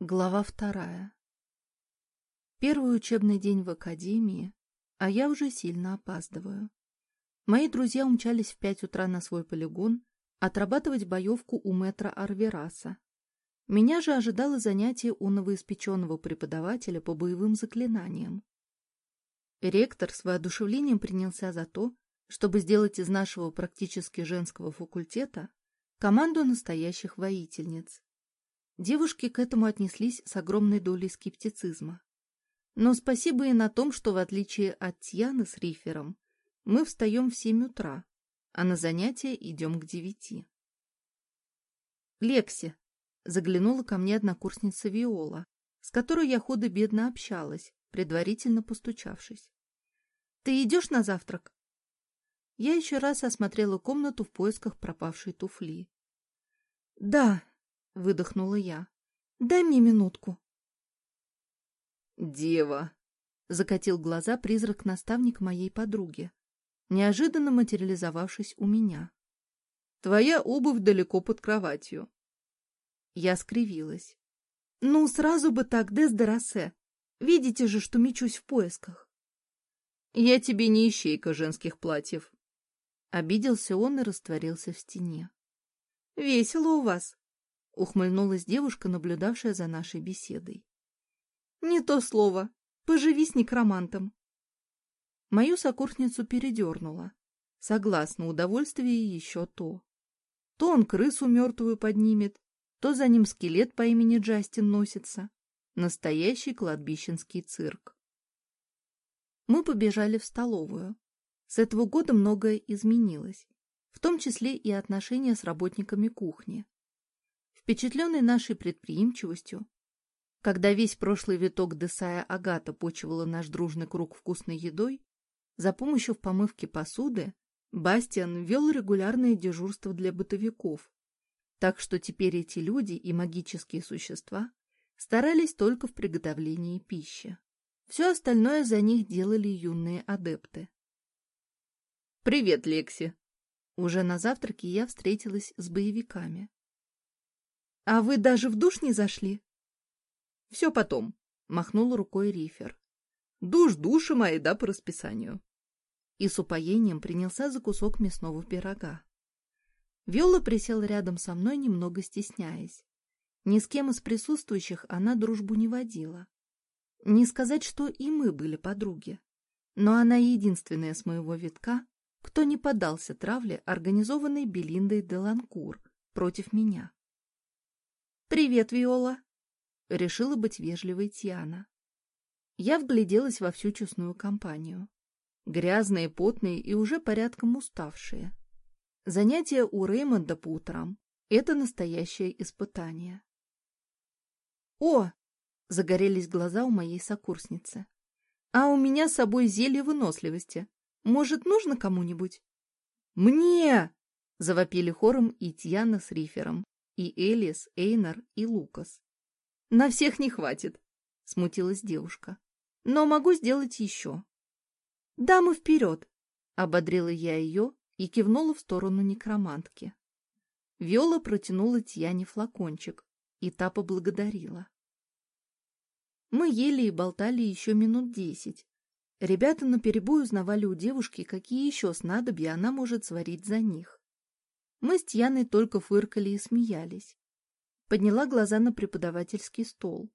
Глава вторая. Первый учебный день в академии, а я уже сильно опаздываю. Мои друзья умчались в пять утра на свой полигон отрабатывать боевку у мэтра Арвераса. Меня же ожидало занятие у новоиспеченного преподавателя по боевым заклинаниям. Ректор с воодушевлением принялся за то, чтобы сделать из нашего практически женского факультета команду настоящих воительниц. Девушки к этому отнеслись с огромной долей скептицизма. Но спасибо и на том, что, в отличие от Тьяны с Рифером, мы встаем в семь утра, а на занятия идем к девяти. «Лекси!» — заглянула ко мне однокурсница Виола, с которой я худо-бедно общалась, предварительно постучавшись. «Ты идешь на завтрак?» Я еще раз осмотрела комнату в поисках пропавшей туфли. «Да!» выдохнула я. Дай мне минутку. Дева, закатил глаза призрак-наставник моей подруги, неожиданно материализовавшись у меня. Твоя обувь далеко под кроватью. Я скривилась. Ну, сразу бы так, Дездарасе. Видите же, что мечусь в поисках. Я тебе не ищейка женских платьев. Обиделся он и растворился в стене. Весело у вас ухмыльнулась девушка, наблюдавшая за нашей беседой. Не то слово. Поживи с некромантом. Мою сокурсницу передернула. Согласно, удовольствие еще то. То он крысу мертвую поднимет, то за ним скелет по имени Джастин носится. Настоящий кладбищенский цирк. Мы побежали в столовую. С этого года многое изменилось, в том числе и отношения с работниками кухни. Впечатленный нашей предприимчивостью, когда весь прошлый виток Десая Агата почивала наш дружный круг вкусной едой, за помощью в помывке посуды Бастиан вел регулярные дежурства для бытовиков, так что теперь эти люди и магические существа старались только в приготовлении пищи. Все остальное за них делали юные адепты. «Привет, Лекси!» Уже на завтраке я встретилась с боевиками. А вы даже в душ не зашли? — Все потом, — махнул рукой Рифер. — Душ души мои, а да, по расписанию. И с упоением принялся за кусок мясного пирога. Виола присела рядом со мной, немного стесняясь. Ни с кем из присутствующих она дружбу не водила. Не сказать, что и мы были подруги. Но она единственная с моего витка, кто не поддался травле, организованной Белиндой Деланкур, против меня. «Привет, Виола!» — решила быть вежливой Тиана. Я вгляделась во всю честную компанию. Грязные, потные и уже порядком уставшие. Занятия у Реймонда по утрам — это настоящее испытание. «О!» — загорелись глаза у моей сокурсницы. «А у меня с собой зелье выносливости. Может, нужно кому-нибудь?» «Мне!» — завопили хором и Тьяна с Рифером, и Элис, Эйнар и Лукас. На всех не хватит, смутилась девушка. Но могу сделать еще. Дамы вперед! Ободрила я ее и кивнула в сторону некромантки. Виола протянула Тьяне флакончик, и та поблагодарила. Мы ели и болтали еще минут десять. Ребята наперебой узнавали у девушки, какие еще снадобья она может сварить за них. Мы с Тьяной только фыркали и смеялись. Подняла глаза на преподавательский стол.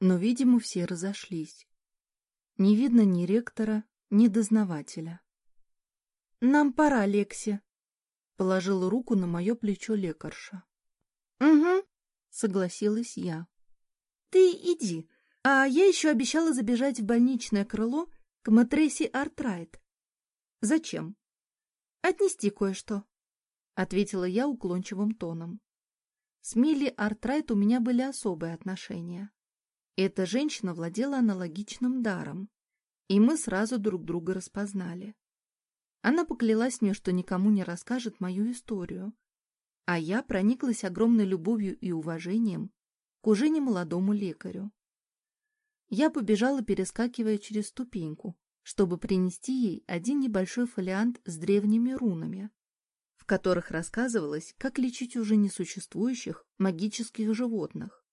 Но, видимо, все разошлись. Не видно ни ректора, ни дознавателя. «Нам пора, Лекси», — положила руку на мое плечо лекарша. «Угу», — согласилась я. «Ты иди, а я еще обещала забежать в больничное крыло к матрессе Артрайт». «Зачем?» «Отнести кое-что». — ответила я уклончивым тоном. С Милли Артрайт у меня были особые отношения. Эта женщина владела аналогичным даром, и мы сразу друг друга распознали. Она поклялась мне, что никому не расскажет мою историю, а я прониклась огромной любовью и уважением к уже немолодому лекарю. Я побежала, перескакивая через ступеньку, чтобы принести ей один небольшой фолиант с древними рунами, в которых рассказывалось, как лечить уже несуществующих магических животных.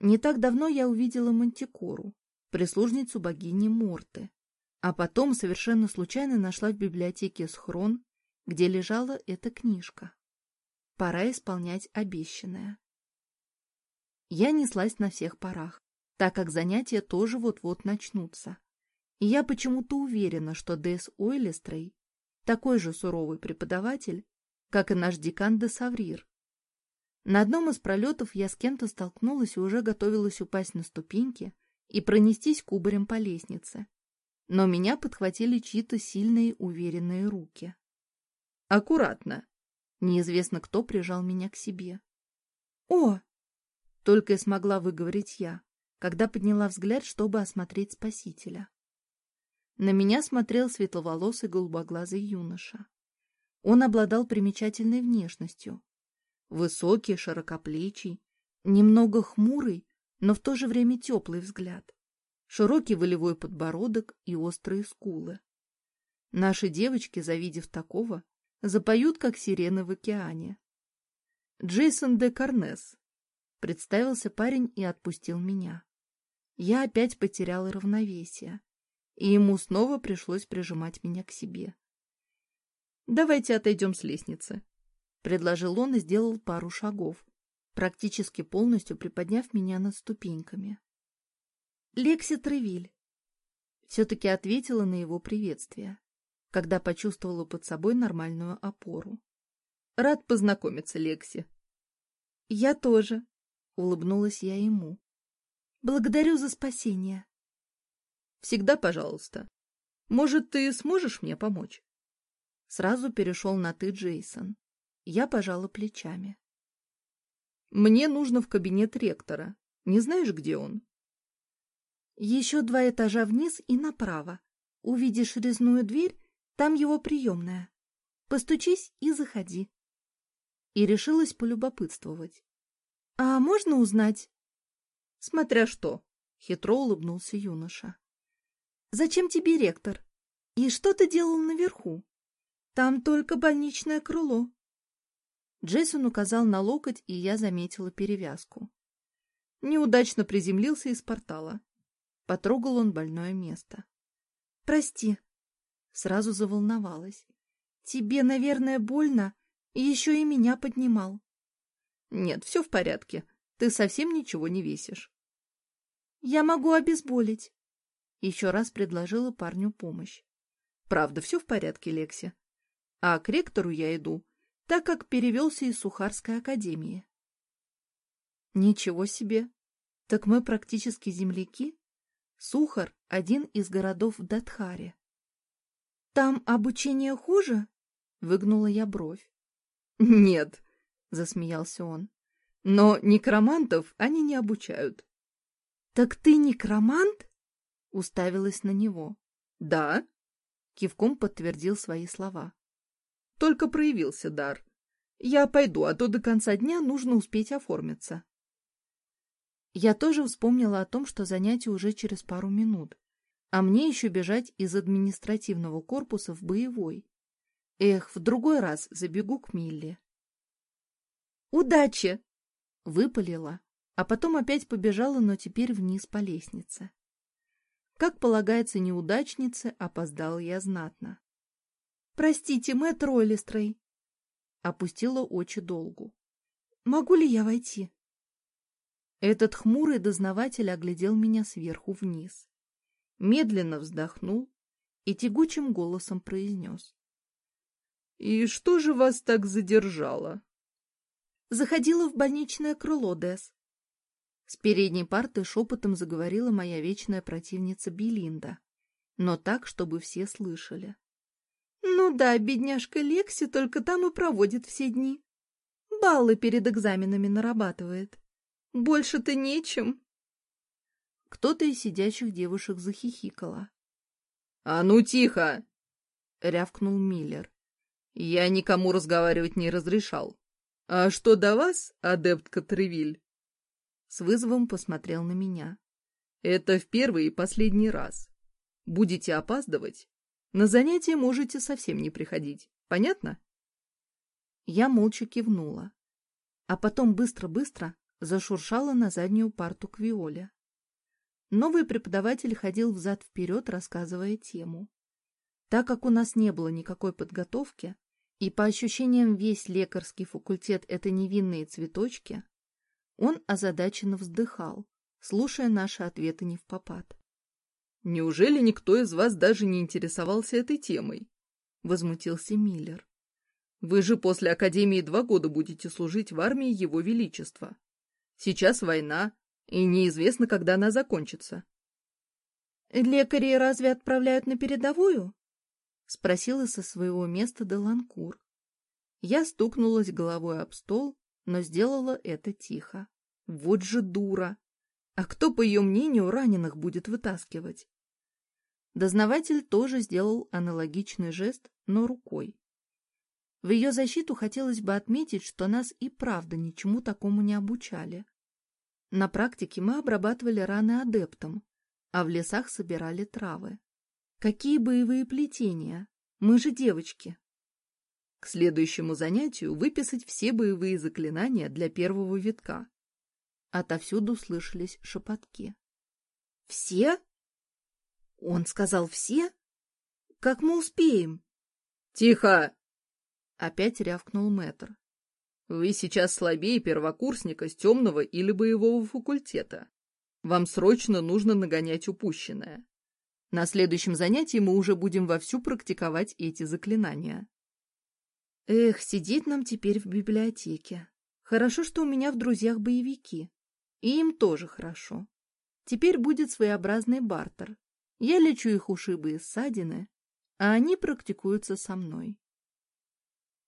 Не так давно я увидела Мантикору, прислужницу богини Морты, а потом совершенно случайно нашла в библиотеке схрон, где лежала эта книжка. Пора исполнять обещанное. Я неслась на всех парах, так как занятия тоже вот-вот начнутся. И я почему-то уверена, что Дэс Ойлистрей такой же суровый преподаватель, как и наш декан де Саврир. На одном из пролетов я с кем-то столкнулась и уже готовилась упасть на ступеньки и пронестись кубарем по лестнице. Но меня подхватили чьи-то сильные уверенные руки. «Аккуратно!» Неизвестно, кто прижал меня к себе. «О!» Только и смогла выговорить я, когда подняла взгляд, чтобы осмотреть спасителя. На меня смотрел светловолосый голубоглазый юноша. Он обладал примечательной внешностью. Высокий, широкоплечий, немного хмурый, но в то же время теплый взгляд, широкий волевой подбородок и острые скулы. Наши девочки, завидев такого, запоют, как сирены в океане. Джейсон де Корнес. Представился парень и отпустил меня. Я опять потеряла равновесие и ему снова пришлось прижимать меня к себе. «Давайте отойдем с лестницы», — предложил он и сделал пару шагов, практически полностью приподняв меня над ступеньками. «Лекси Тревиль», — все-таки ответила на его приветствие, когда почувствовала под собой нормальную опору. «Рад познакомиться, Лекси». «Я тоже», — улыбнулась я ему. «Благодарю за спасение». Всегда пожалуйста. Может, ты сможешь мне помочь?» Сразу перешел на «ты, Джейсон». Я пожала плечами. «Мне нужно в кабинет ректора. Не знаешь, где он?» «Еще два этажа вниз и направо. Увидишь резную дверь, там его приемная. Постучись и заходи». И решилась полюбопытствовать. «А можно узнать?» «Смотря что», — хитро улыбнулся юноша. Зачем тебе ректор? И что ты делал наверху? Там только больничное крыло. Джейсон указал на локоть, и я заметила перевязку. Неудачно приземлился из портала. Потрогал он больное место. — Прости. Сразу заволновалась. — Тебе, наверное, больно, и еще и меня поднимал. — Нет, все в порядке. Ты совсем ничего не весишь. — Я могу обезболить. Еще раз предложила парню помощь. Правда, все в порядке, Лекси. А к ректору я иду, так как перевелся из Сухарской академии. Ничего себе! Так мы практически земляки? Сухар — один из городов в Датхаре. Там обучение хуже? Выгнула я бровь. Нет, засмеялся он. Но некромантов они не обучают. Так ты некромант? Уставилась на него. «Да?» Кивком подтвердил свои слова. «Только проявился дар. Я пойду, а то до конца дня нужно успеть оформиться». Я тоже вспомнила о том, что занятие уже через пару минут, а мне еще бежать из административного корпуса в боевой. Эх, в другой раз забегу к Милле. «Удачи!» — выпалила, а потом опять побежала, но теперь вниз по лестнице. Как полагается неудачнице, опоздал я знатно. — Простите, мэтт Ройлистрой! — опустила очи долгу. — Могу ли я войти? Этот хмурый дознаватель оглядел меня сверху вниз, медленно вздохнул и тягучим голосом произнес. — И что же вас так задержало? — Заходила в больничное крыло, Десс. С передней парты шепотом заговорила моя вечная противница Белинда, но так, чтобы все слышали. «Ну да, бедняжка Лекси только там и проводит все дни. Баллы перед экзаменами нарабатывает. Больше-то нечем». Кто-то из сидящих девушек захихикала. «А ну тихо!» — рявкнул Миллер. «Я никому разговаривать не разрешал. А что до вас, адептка Тревиль, с вызовом посмотрел на меня. «Это в первый и последний раз. Будете опаздывать? На занятия можете совсем не приходить. Понятно?» Я молча кивнула, а потом быстро-быстро зашуршала на заднюю парту к Виоле. Новый преподаватель ходил взад-вперед, рассказывая тему. Так как у нас не было никакой подготовки, и по ощущениям весь лекарский факультет — это невинные цветочки, он озадаченно вздыхал, слушая наши ответы не в попад. «Неужели никто из вас даже не интересовался этой темой?» — возмутился Миллер. «Вы же после Академии два года будете служить в армии Его Величества. Сейчас война, и неизвестно, когда она закончится». «Лекарей разве отправляют на передовую?» — спросила со своего места Деланкур. Я стукнулась головой об стол но сделала это тихо. Вот же дура! А кто, по ее мнению, раненых будет вытаскивать? Дознаватель тоже сделал аналогичный жест, но рукой. В ее защиту хотелось бы отметить, что нас и правда ничему такому не обучали. На практике мы обрабатывали раны адептом, а в лесах собирали травы. Какие боевые плетения? Мы же девочки, к следующему занятию выписать все боевые заклинания для первого витка. Отовсюду слышались шепотки. «Все?» «Он сказал все? Как мы успеем?» «Тихо!» — опять рявкнул мэтр. «Вы сейчас слабее первокурсника с темного или боевого факультета. Вам срочно нужно нагонять упущенное. На следующем занятии мы уже будем вовсю практиковать эти заклинания». Эх, сидит нам теперь в библиотеке. Хорошо, что у меня в друзьях боевики. И им тоже хорошо. Теперь будет своеобразный бартер. Я лечу их ушибы и ссадины, а они практикуются со мной.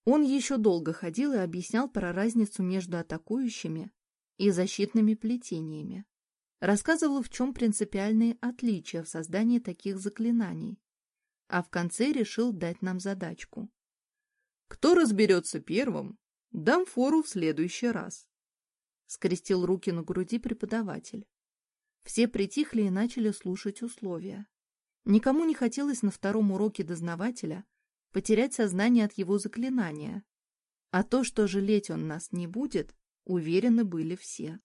Он еще долго ходил и объяснял про разницу между атакующими и защитными плетениями. Рассказывал, в чем принципиальные отличия в создании таких заклинаний. А в конце решил дать нам задачку. Кто разберется первым, дам фору в следующий раз. Скрестил руки на груди преподаватель. Все притихли и начали слушать условия. Никому не хотелось на втором уроке дознавателя потерять сознание от его заклинания. А то, что жалеть он нас не будет, уверены были все.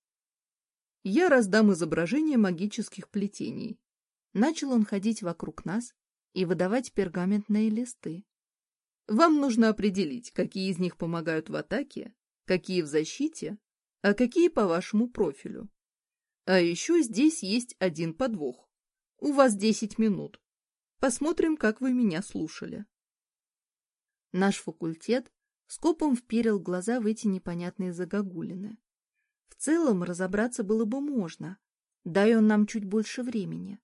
Я раздам изображение магических плетений. Начал он ходить вокруг нас и выдавать пергаментные листы. Вам нужно определить, какие из них помогают в атаке, какие в защите, а какие по вашему профилю. А еще здесь есть один подвох. У вас 10 минут. Посмотрим, как вы меня слушали. Наш факультет скопом вперил глаза в эти непонятные загогулины. В целом разобраться было бы можно, дай он нам чуть больше времени.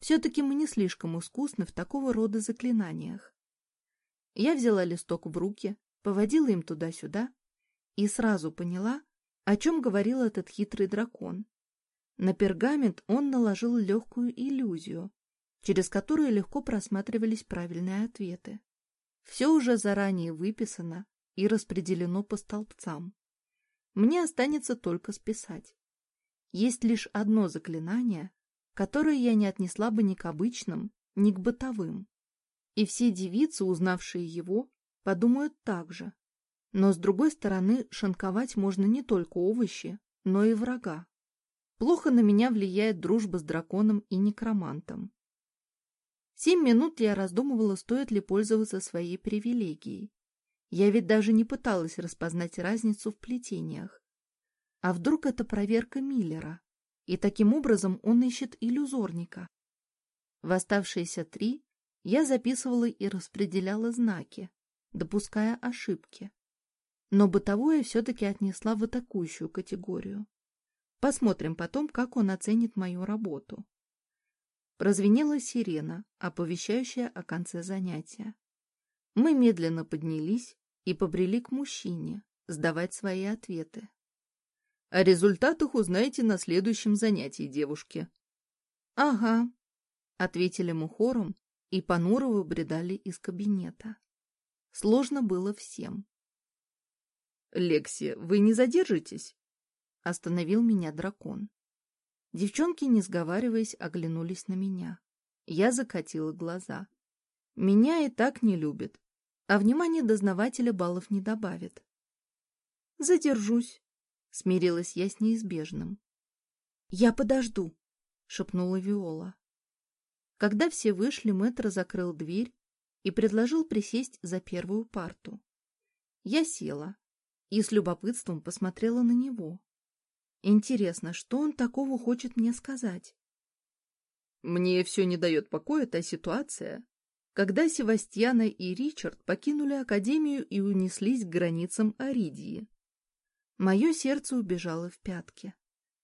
Все-таки мы не слишком искусны в такого рода заклинаниях. Я взяла листок в руки, поводила им туда-сюда и сразу поняла, о чем говорил этот хитрый дракон. На пергамент он наложил легкую иллюзию, через которую легко просматривались правильные ответы. Все уже заранее выписано и распределено по столбцам. Мне останется только списать. Есть лишь одно заклинание, которое я не отнесла бы ни к обычным, ни к бытовым. И все девицы, узнавшие его, подумают так же. Но, с другой стороны, шинковать можно не только овощи, но и врага. Плохо на меня влияет дружба с драконом и некромантом. Семь минут я раздумывала, стоит ли пользоваться своей привилегией. Я ведь даже не пыталась распознать разницу в плетениях. А вдруг это проверка Миллера, и таким образом он ищет иллюзорника? В оставшиеся три я записывала и распределяла знаки, допуская ошибки. Но бытовое все-таки отнесла в атакующую категорию. Посмотрим потом, как он оценит мою работу. Прозвенела сирена, оповещающая о конце занятия. Мы медленно поднялись и побрели к мужчине сдавать свои ответы. О результатах узнаете на следующем занятии, девушки. — Ага, — ответили мы хором, и понуро выбредали из кабинета. Сложно было всем. Лексия, вы не задержитесь?» — остановил меня дракон. Девчонки, не сговариваясь, оглянулись на меня. Я закатила глаза. Меня и так не любят, а внимание дознавателя баллов не добавит. «Задержусь», — смирилась я с неизбежным. «Я подожду», — шепнула Виола. Когда все вышли, мэтр закрыл дверь и предложил присесть за первую парту. Я села и с любопытством посмотрела на него. Интересно, что он такого хочет мне сказать? Мне все не дает покоя та ситуация, когда Севастьяна и Ричард покинули Академию и унеслись к границам Аридии. Мое сердце убежало в пятки.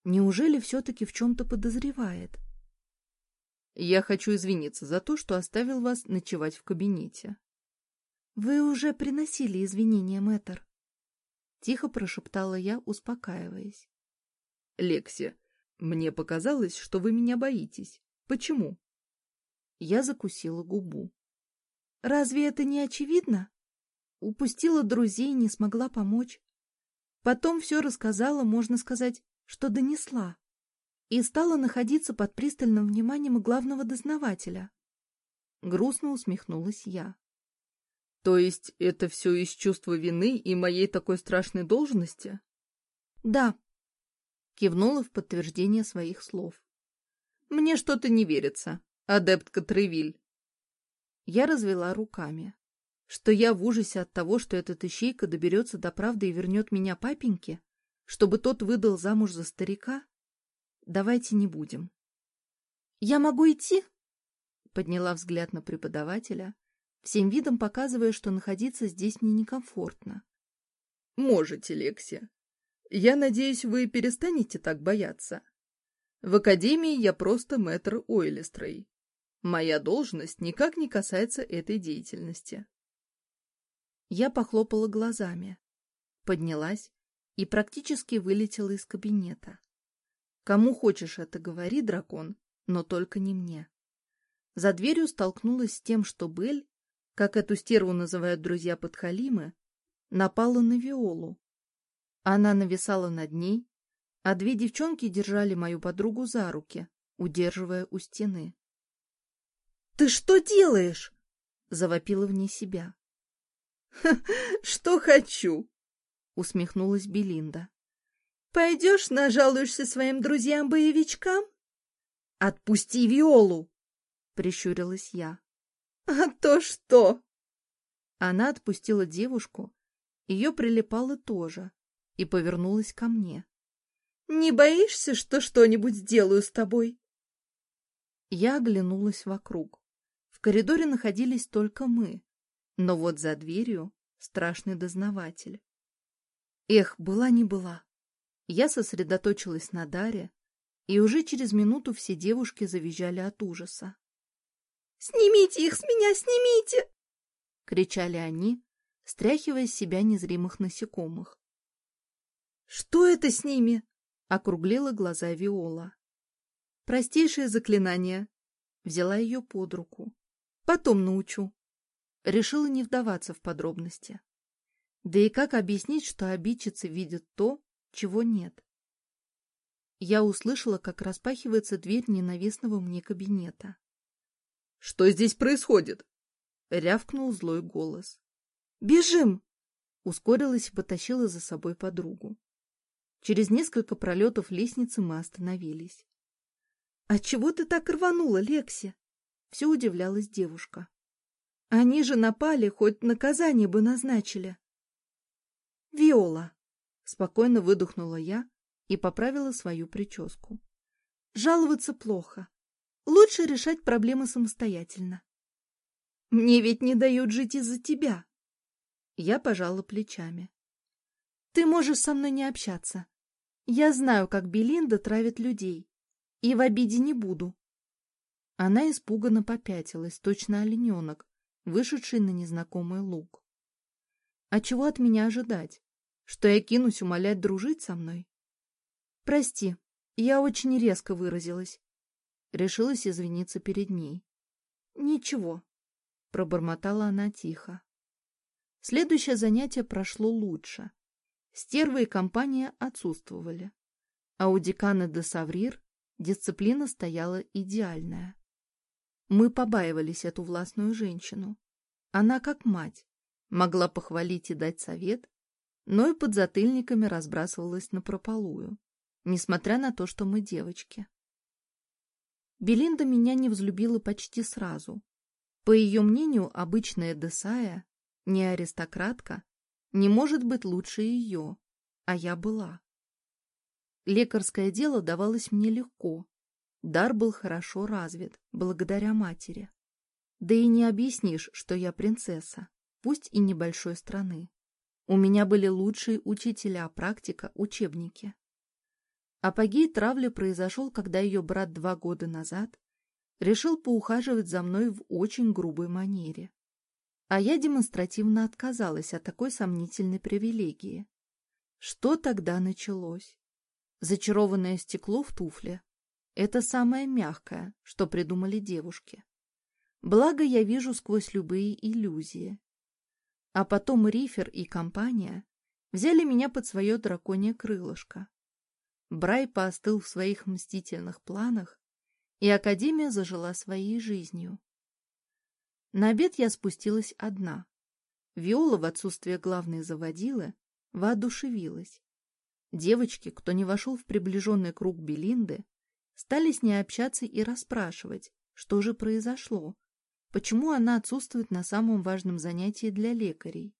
Неужели все-таки в чем-то подозревает? — я хочу извиниться за то, что оставил вас ночевать в кабинете. — Вы уже приносили извинения, мэтр. Тихо прошептала я, успокаиваясь. — Лекси, мне показалось, что вы меня боитесь. Почему? Я закусила губу. — Разве это не очевидно? Упустила друзей, не смогла помочь. Потом все рассказала, можно сказать, что донесла и стала находиться под пристальным вниманием главного дознавателя. Грустно усмехнулась я. То есть это все из чувства вины и моей такой страшной должности? Да. Кивнула в подтверждение своих слов. Мне что-то не верится, адептка Тревиль. Я развела руками, что я в ужасе от того, что этот ищейка доберется до правды и вернет меня папеньке, чтобы тот выдал замуж за старика. Давайте не будем. «Я могу идти?» Подняла взгляд на преподавателя, всем видом показывая, что находиться здесь мне некомфортно. «Можете, Лексия. Я надеюсь, вы перестанете так бояться. В академии я просто мэтр Ойлестрей. Моя должность никак не касается этой деятельности». Я похлопала глазами, поднялась и практически вылетела из кабинета. Кому хочешь это говори, дракон, но только не мне. За дверью столкнулась с тем, что Бель, как эту стерву называют друзья подхалимы, напала на Виолу. Она нависала над ней, а две девчонки держали мою подругу за руки, удерживая у стены. — Ты что делаешь? — завопила вне себя. — Что хочу? — усмехнулась Белинда. Пойдешь, нажалуешься своим друзьям-боевичкам? — Отпусти Виолу! — прищурилась я. — А то что? Она отпустила девушку, ее прилипало тоже, и повернулась ко мне. — Не боишься, что что-нибудь сделаю с тобой? Я оглянулась вокруг. В коридоре находились только мы, но вот за дверью страшный дознаватель. Эх, была не была. Я сосредоточилась на Даре, и уже через минуту все девушки завизжали от ужаса. «Снимите их с меня, снимите!» — кричали они, стряхивая с себя незримых насекомых. «Что это с ними?» — округлила глаза Виола. «Простейшее заклинание». Взяла ее под руку. «Потом научу». Решила не вдаваться в подробности. Да и как объяснить, что обидчицы видят то, чего нет. Я услышала, как распахивается дверь ненавистного мне кабинета. — Что здесь происходит? — рявкнул злой голос. — Бежим! — ускорилась и потащила за собой подругу. Через несколько пролетов лестницы мы остановились. — А чего ты так рванула, Лекси? — все удивлялась девушка. — Они же напали, хоть наказание бы назначили. — Виола! Спокойно выдохнула я и поправила свою прическу. Жаловаться плохо. Лучше решать проблемы самостоятельно. Мне ведь не дают жить из-за тебя. Я пожала плечами. Ты можешь со мной не общаться. Я знаю, как Белинда травит людей. И в обиде не буду. Она испуганно попятилась, точно олененок, вышедший на незнакомый луг. А чего от меня ожидать? что я кинусь умолять дружить со мной. Прости, я очень резко выразилась. Решилась извиниться перед ней. Ничего, пробормотала она тихо. Следующее занятие прошло лучше. Стерва и компания отсутствовали. А у декана де Саврир дисциплина стояла идеальная. Мы побаивались эту властную женщину. Она, как мать, могла похвалить и дать совет, но и под затыльниками разбрасывалась напропалую, несмотря на то, что мы девочки. Белинда меня не взлюбила почти сразу. По ее мнению, обычная Десая, не аристократка, не может быть лучше ее, а я была. Лекарское дело давалось мне легко. Дар был хорошо развит, благодаря матери. Да и не объяснишь, что я принцесса, пусть и небольшой страны. У меня были лучшие учителя, практика, учебники. Апогей травли произошел, когда ее брат два года назад решил поухаживать за мной в очень грубой манере. А я демонстративно отказалась от такой сомнительной привилегии. Что тогда началось? Зачарованное стекло в туфле. Это самое мягкое, что придумали девушки. Благо я вижу сквозь любые иллюзии а потом Рифер и компания взяли меня под свое драконье крылышко. Брай поостыл в своих мстительных планах, и Академия зажила своей жизнью. На обед я спустилась одна. Виола в отсутствие главной заводилы воодушевилась. Девочки, кто не вошел в приближенный круг Белинды, стали с ней общаться и расспрашивать, что же произошло, почему она отсутствует на самом важном занятии для лекарей.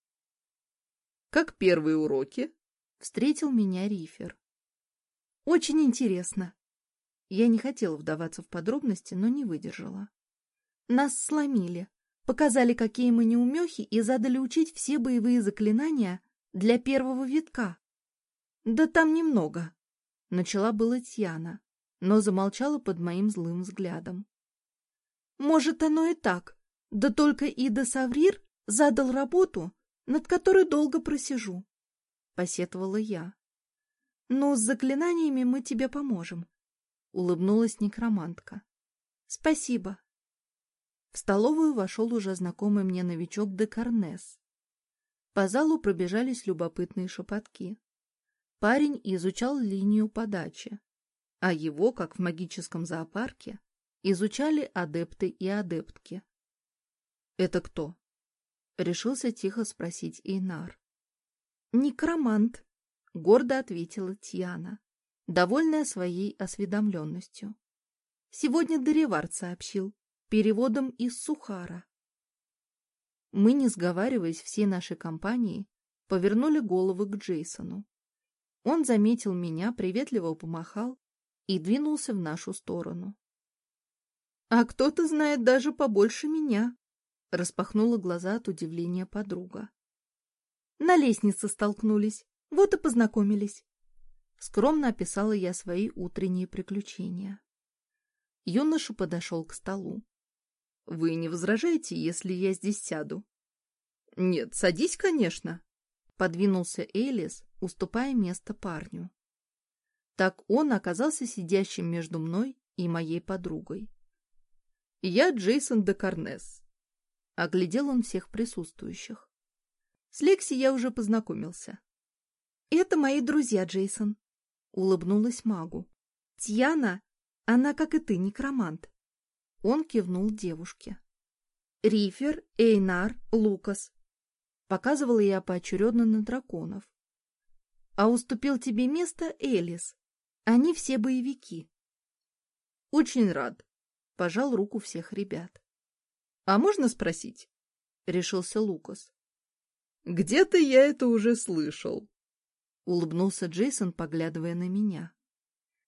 «Как первые уроки?» — встретил меня Рифер. «Очень интересно!» Я не хотела вдаваться в подробности, но не выдержала. «Нас сломили, показали, какие мы неумехи, и задали учить все боевые заклинания для первого витка. Да там немного!» Начала была Тьяна, но замолчала под моим злым взглядом. Может, оно и так. Да только Ида Саврир задал работу, над которой долго просижу. Посетовала я. Но с заклинаниями мы тебе поможем. Улыбнулась некромантка. Спасибо. В столовую вошел уже знакомый мне новичок Декарнес. По залу пробежались любопытные шепотки. Парень изучал линию подачи, а его, как в магическом зоопарке, изучали адепты и адептки. «Это кто?» — решился тихо спросить Инар. «Некромант», — гордо ответила Тиана, довольная своей осведомленностью. «Сегодня Деревард сообщил, переводом из Сухара». Мы, не сговариваясь всей нашей компании повернули головы к Джейсону. Он заметил меня, приветливо помахал и двинулся в нашу сторону. А кто-то знает даже побольше меня. Распахнула глаза от удивления подруга. На лестнице столкнулись, вот и познакомились. Скромно описала я свои утренние приключения. Юноша подошел к столу. — Вы не возражаете, если я здесь сяду? — Нет, садись, конечно, — подвинулся Элис, уступая место парню. Так он оказался сидящим между мной и моей подругой. Я Джейсон де Карнес. Оглядел он всех присутствующих. С Лекси я уже познакомился. Это мои друзья, Джейсон. Улыбнулась магу. Тьяна, она, как и ты, некромант. Он кивнул девушке. Рифер, Эйнар, Лукас. Показывала я поочередно на драконов. А уступил тебе место Элис. Они все боевики. Очень рад, пожал руку всех ребят. — А можно спросить? — решился Лукас. — Где-то я это уже слышал, — улыбнулся Джейсон, поглядывая на меня.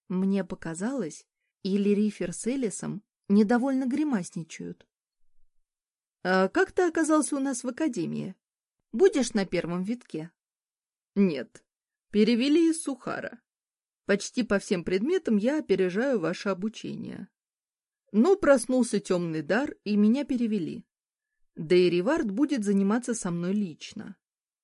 Мне показалось, или Рифер с Элисом недовольно гримасничают. — А как ты оказался у нас в академии? Будешь на первом витке? — Нет, перевели из Сухара. Почти по всем предметам я опережаю ваше обучение. Но проснулся темный дар, и меня перевели. Да и Ревард будет заниматься со мной лично.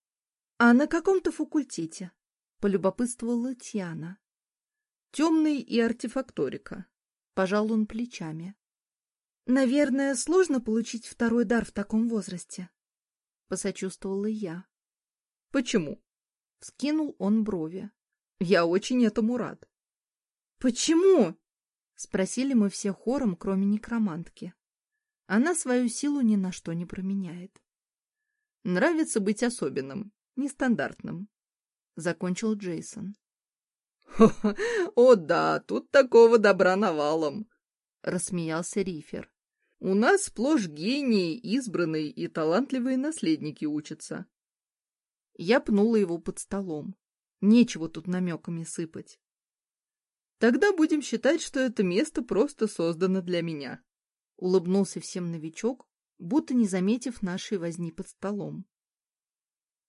— А на каком-то факультете? — полюбопытствовала Тьяна. — Темный и артефакторика. Пожал он плечами. — Наверное, сложно получить второй дар в таком возрасте. — посочувствовала я. — Почему? — вскинул он брови. — Я очень этому рад. — Почему? Спросили мы все хором, кроме некромантки. Она свою силу ни на что не променяет. Нравится быть особенным, нестандартным. Закончил Джейсон. «О да, тут такого добра навалом!» — рассмеялся Рифер. «У нас сплошь гении, избранные и талантливые наследники учатся». Я пнула его под столом. Нечего тут намеками сыпать. Тогда будем считать, что это место просто создано для меня. Улыбнулся всем новичок, будто не заметив нашей возни под столом.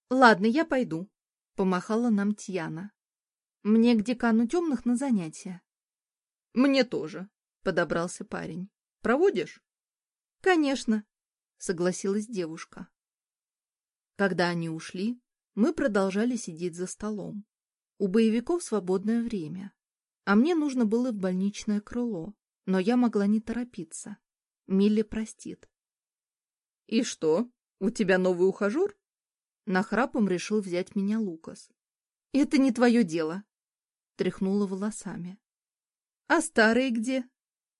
«Ладно, я пойду», — помахала нам Тьяна. «Мне к декану темных на занятия». «Мне тоже», — подобрался парень. «Проводишь?» «Конечно», — согласилась девушка. Когда они ушли, мы продолжали сидеть за столом. У боевиков свободное время. А мне нужно было в больничное крыло, но я могла не торопиться. Милли простит. — И что, у тебя новый ухажер? Нахрапом решил взять меня Лукас. — Это не твое дело, — тряхнула волосами. — А старые где?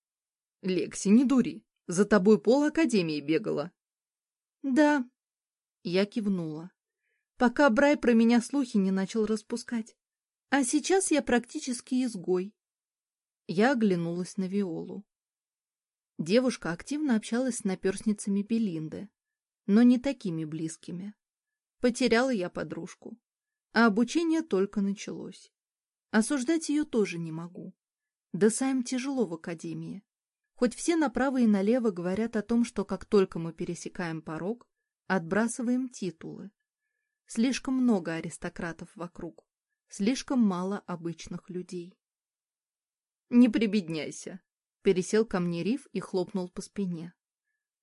— Лекси, не дури. За тобой пол Академии бегала. — Да. Я кивнула. Пока Брай про меня слухи не начал распускать. А сейчас я практически изгой. Я оглянулась на Виолу. Девушка активно общалась с наперсницами Белинды, но не такими близкими. Потеряла я подружку, а обучение только началось. Осуждать ее тоже не могу. Да сам тяжело в академии. Хоть все направо и налево говорят о том, что как только мы пересекаем порог, отбрасываем титулы. Слишком много аристократов вокруг. Слишком мало обычных людей. «Не прибедняйся!» — пересел ко мне Риф и хлопнул по спине.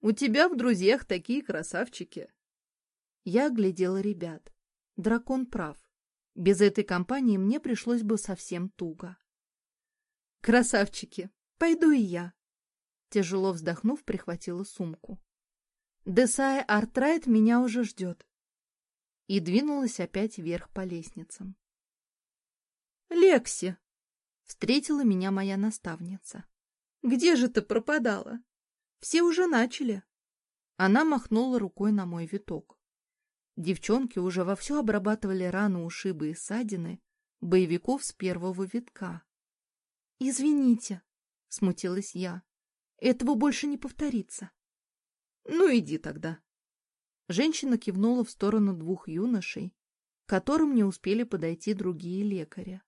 «У тебя в друзьях такие красавчики!» Я оглядела ребят. Дракон прав. Без этой компании мне пришлось бы совсем туго. «Красавчики! Пойду и я!» Тяжело вздохнув, прихватила сумку. Десая Артрайт меня уже ждет. И двинулась опять вверх по лестницам. «Лекси!» — встретила меня моя наставница. «Где же ты пропадала? Все уже начали!» Она махнула рукой на мой виток. Девчонки уже вовсю обрабатывали раны, ушибы и ссадины боевиков с первого витка. «Извините», — смутилась я, — «этого больше не повторится». «Ну, иди тогда». Женщина кивнула в сторону двух юношей, к которым не успели подойти другие лекаря.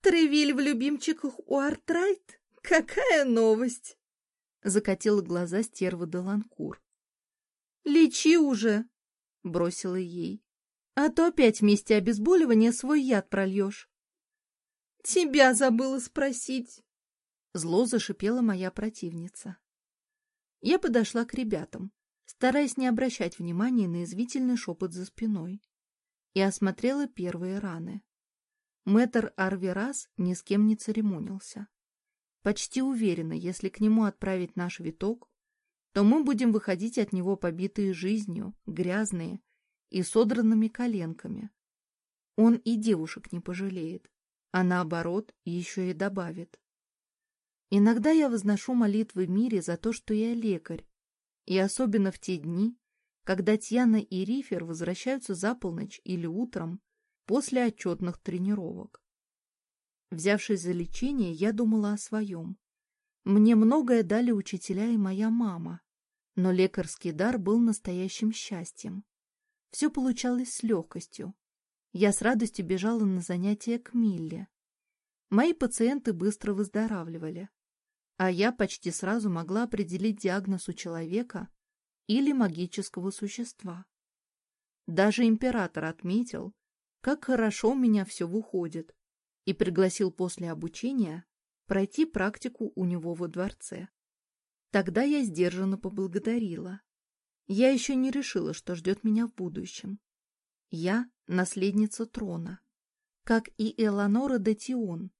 Тревиль в любимчиках у Артрайт? Какая новость!» Закатила глаза стерва Деланкур. «Лечи уже!» — бросила ей. «А то опять вместе обезболивания свой яд прольешь». «Тебя забыла спросить!» Зло зашипела моя противница. Я подошла к ребятам, стараясь не обращать внимания на извительный шепот за спиной, и осмотрела первые раны. Мэтр Арверас ни с кем не церемонился. Почти уверена, если к нему отправить наш виток, то мы будем выходить от него побитые жизнью, грязные и содранными коленками. Он и девушек не пожалеет, а наоборот еще и добавит. Иногда я возношу молитвы мире за то, что я лекарь, и особенно в те дни, когда Тьяна и Рифер возвращаются за полночь или утром, после отчетных тренировок. Взявшись за лечение, я думала о своем. Мне многое дали учителя и моя мама, но лекарский дар был настоящим счастьем. Все получалось с легкостью. Я с радостью бежала на занятия к Милле. Мои пациенты быстро выздоравливали, а я почти сразу могла определить диагноз у человека или магического существа. Даже император отметил, как хорошо у меня все выходит, и пригласил после обучения пройти практику у него во дворце. Тогда я сдержанно поблагодарила. Я еще не решила, что ждет меня в будущем. Я — наследница трона, как и Эланора де Тион.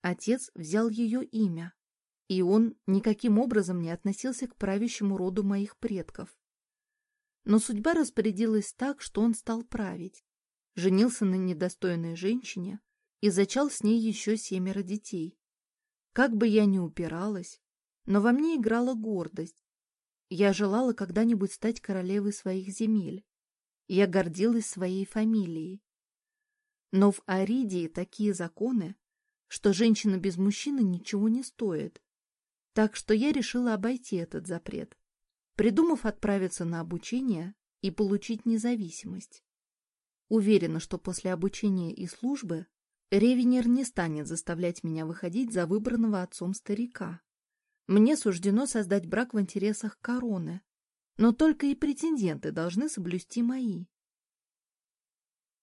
Отец взял ее имя, и он никаким образом не относился к правящему роду моих предков. Но судьба распорядилась так, что он стал править женился на недостойной женщине и зачал с ней еще семеро детей. Как бы я ни упиралась, но во мне играла гордость. Я желала когда-нибудь стать королевой своих земель. Я гордилась своей фамилией. Но в Аридии такие законы, что женщина без мужчины ничего не стоит. Так что я решила обойти этот запрет, придумав отправиться на обучение и получить независимость. Уверена, что после обучения и службы Ревенер не станет заставлять меня выходить за выбранного отцом старика. Мне суждено создать брак в интересах короны, но только и претенденты должны соблюсти мои.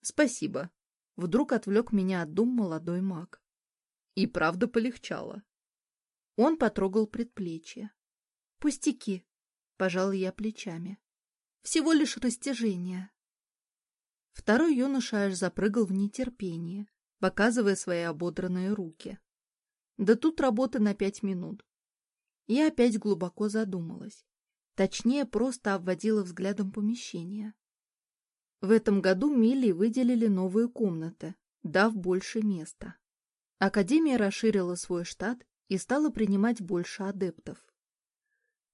Спасибо. Вдруг отвлек меня от дум молодой маг. И правда полегчало. Он потрогал предплечье. Пустяки, пожал я плечами. Всего лишь растяжение. Второй юноша аж запрыгал в нетерпение, показывая свои ободранные руки. Да тут работа на пять минут. Я опять глубоко задумалась. Точнее, просто обводила взглядом помещение. В этом году Милли выделили новые комнаты, дав больше места. Академия расширила свой штат и стала принимать больше адептов.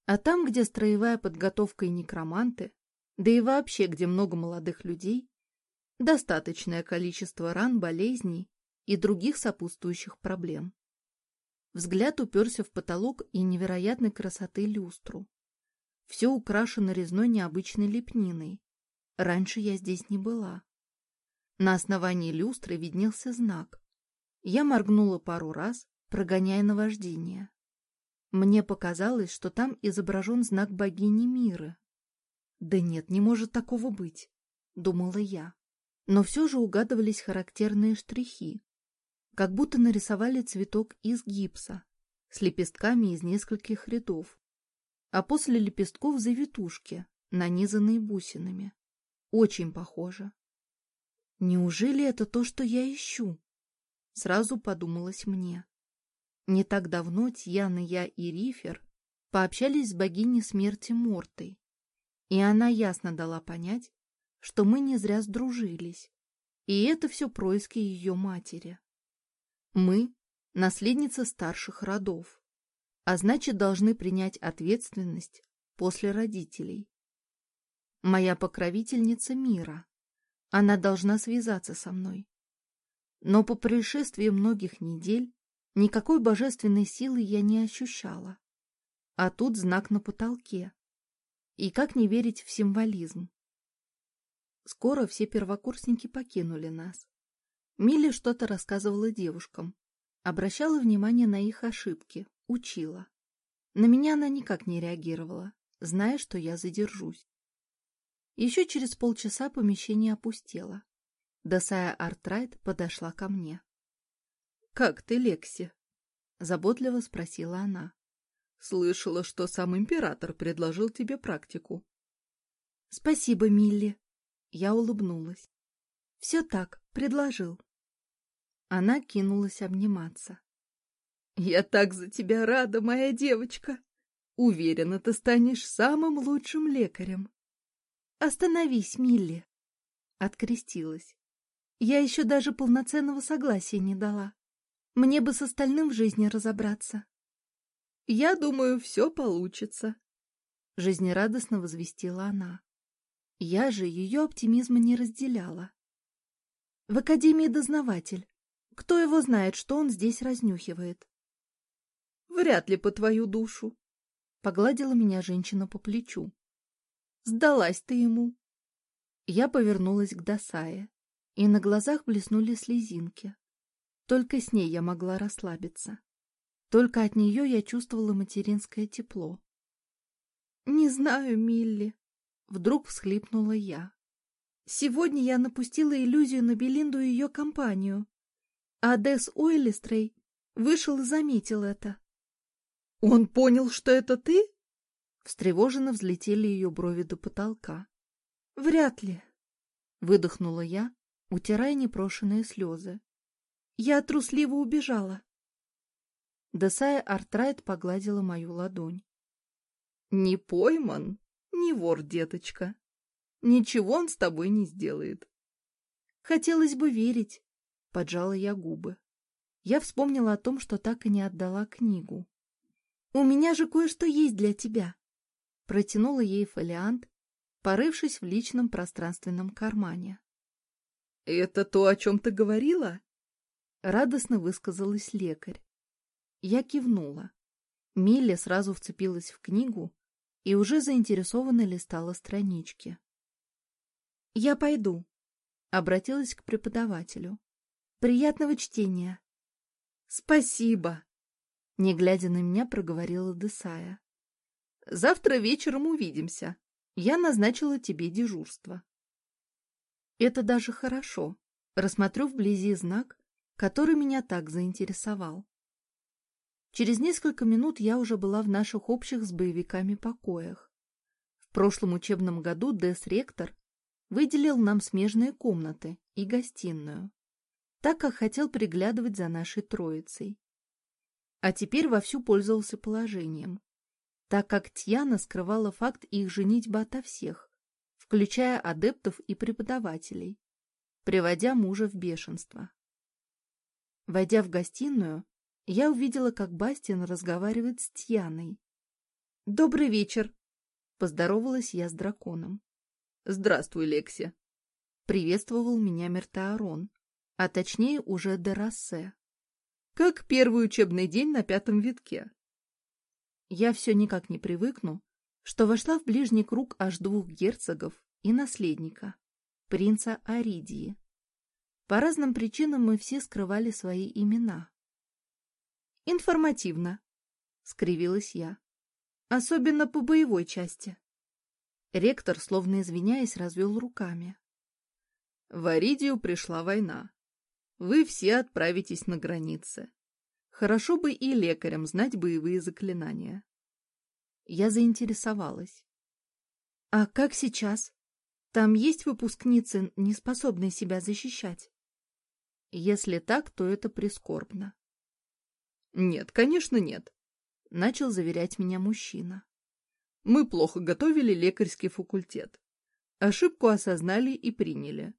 А там, где строевая подготовка и некроманты, да и вообще, где много молодых людей, достаточное количество ран, болезней и других сопутствующих проблем. Взгляд уперся в потолок и невероятной красоты люстру. Все украшено резной необычной лепниной. Раньше я здесь не была. На основании люстры виднелся знак. Я моргнула пару раз, прогоняя наваждение. Мне показалось, что там изображен знак богини мира. Да нет, не может такого быть, думала я но все же угадывались характерные штрихи, как будто нарисовали цветок из гипса с лепестками из нескольких рядов, а после лепестков завитушки, нанизанные бусинами. Очень похоже. Неужели это то, что я ищу? Сразу подумалось мне. Не так давно Тьяна, я и Рифер пообщались с богиней смерти Мортой, и она ясно дала понять, что мы не зря сдружились. И это все происки ее матери. Мы – наследницы старших родов, а значит, должны принять ответственность после родителей. Моя покровительница мира. Она должна связаться со мной. Но по происшествии многих недель никакой божественной силы я не ощущала. А тут знак на потолке. И как не верить в символизм? Скоро все первокурсники покинули нас. Милли что-то рассказывала девушкам, обращала внимание на их ошибки, учила. На меня она никак не реагировала, зная, что я задержусь. Еще через полчаса помещение опустело. Досая Артрайт подошла ко мне. — Как ты, Лекси? — заботливо спросила она. — Слышала, что сам император предложил тебе практику. — Спасибо, Милли, я улыбнулась. Все так, предложил. Она кинулась обниматься. «Я так за тебя рада, моя девочка! Уверена, ты станешь самым лучшим лекарем!» «Остановись, Милли!» Открестилась. «Я еще даже полноценного согласия не дала. Мне бы с остальным в жизни разобраться». «Я думаю, все получится», — жизнерадостно возвестила она. Я же ее оптимизма не разделяла. В Академии дознаватель. Кто его знает, что он здесь разнюхивает? — Вряд ли по твою душу. Погладила меня женщина по плечу. — Сдалась ты ему. Я повернулась к Досае, и на глазах блеснули слезинки. Только с ней я могла расслабиться. Только от нее я чувствовала материнское тепло. — Не знаю, Милли, Вдруг всхлипнула я. Сегодня я напустила иллюзию на Белинду и ее компанию. А Десс Ойлистрей вышел и заметил это. — Он понял, что это ты? Встревоженно взлетели ее брови до потолка. — Вряд ли, — выдохнула я, утирая непрошенные слезы. Я трусливо убежала. Десая Артрайт погладила мою ладонь. — Не пойман? не вор, деточка. Ничего он с тобой не сделает. Хотелось бы верить, — поджала я губы. Я вспомнила о том, что так и не отдала книгу. — У меня же кое-что есть для тебя. Протянула ей фолиант, порывшись в личном пространственном кармане. — Это то, о чем ты говорила? — радостно высказалась лекарь. Я кивнула. Милля сразу вцепилась в книгу, и уже заинтересованно листала странички. — Я пойду, — обратилась к преподавателю. — Приятного чтения. — Спасибо, — не глядя на меня, проговорила Десая. — Завтра вечером увидимся. Я назначила тебе дежурство. — Это даже хорошо. Рассмотрю вблизи знак, который меня так заинтересовал. Через несколько минут я уже была в наших общих с боевиками покоях. В прошлом учебном году Дес-ректор выделил нам смежные комнаты и гостиную, так как хотел приглядывать за нашей троицей. А теперь вовсю пользовался положением, так как Тьяна скрывала факт их женитьбы ото всех, включая адептов и преподавателей, приводя мужа в бешенство. Войдя в гостиную, я увидела, как Бастин разговаривает с Тьяной. «Добрый вечер!» — поздоровалась я с драконом. «Здравствуй, Лекси!» — приветствовал меня Мертаарон, а точнее уже Доросе. «Как первый учебный день на пятом витке?» Я все никак не привыкну, что вошла в ближний круг аж двух герцогов и наследника, принца Аридии. По разным причинам мы все скрывали свои имена. Информативно, — скривилась я. Особенно по боевой части. Ректор, словно извиняясь, развел руками. В Аридию пришла война. Вы все отправитесь на границы. Хорошо бы и лекарям знать боевые заклинания. Я заинтересовалась. А как сейчас? Там есть выпускницы, не способные себя защищать? Если так, то это прискорбно. «Нет, конечно, нет», — начал заверять меня мужчина. «Мы плохо готовили лекарский факультет. Ошибку осознали и приняли.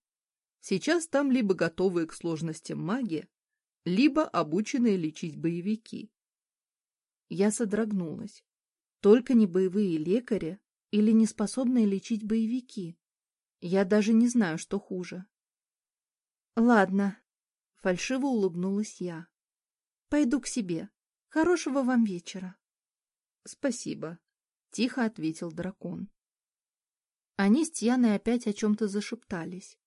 Сейчас там либо готовые к сложностям маги, либо обученные лечить боевики». Я содрогнулась. Только не боевые лекари или не способные лечить боевики. Я даже не знаю, что хуже. — Ладно, — фальшиво улыбнулась я. Пойду к себе. Хорошего вам вечера. — Спасибо, — тихо ответил дракон. Они с Тьяной опять о чем-то зашептались.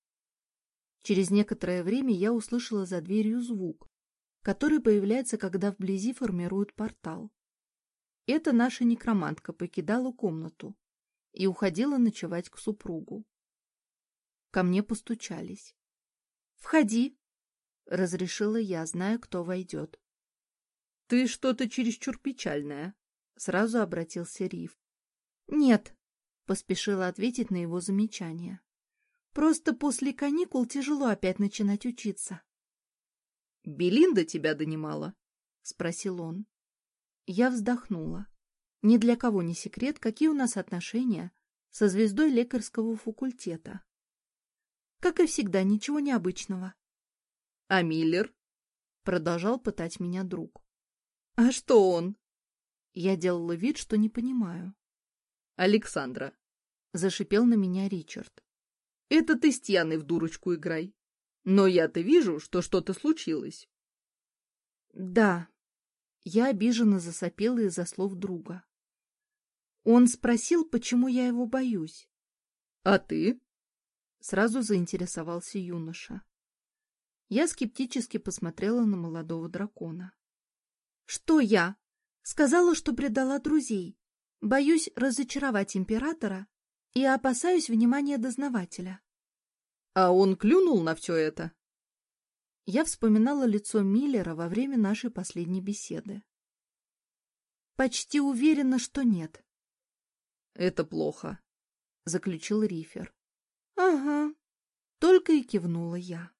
Через некоторое время я услышала за дверью звук, который появляется, когда вблизи формируют портал. Это наша некромантка покидала комнату и уходила ночевать к супругу. Ко мне постучались. — Входи, — разрешила я, зная, кто войдет. — Ты что-то чересчур печальная, — сразу обратился Риф. — Нет, — поспешила ответить на его замечание. — Просто после каникул тяжело опять начинать учиться. — Белинда тебя донимала? — спросил он. Я вздохнула. Ни для кого не секрет, какие у нас отношения со звездой лекарского факультета. Как и всегда, ничего необычного. — А Миллер? — продолжал пытать меня друг. «А что он?» Я делала вид, что не понимаю. «Александра», — зашипел на меня Ричард. «Это ты с Тьяной в дурочку играй. Но я-то вижу, что что-то случилось». «Да». Я обиженно засопела из-за слов друга. Он спросил, почему я его боюсь. «А ты?» Сразу заинтересовался юноша. Я скептически посмотрела на молодого дракона. Что я? Сказала, что предала друзей. Боюсь разочаровать императора и опасаюсь внимания дознавателя. А он клюнул на все это? Я вспоминала лицо Миллера во время нашей последней беседы. Почти уверена, что нет. Это плохо, заключил Рифер. Ага, только и кивнула я.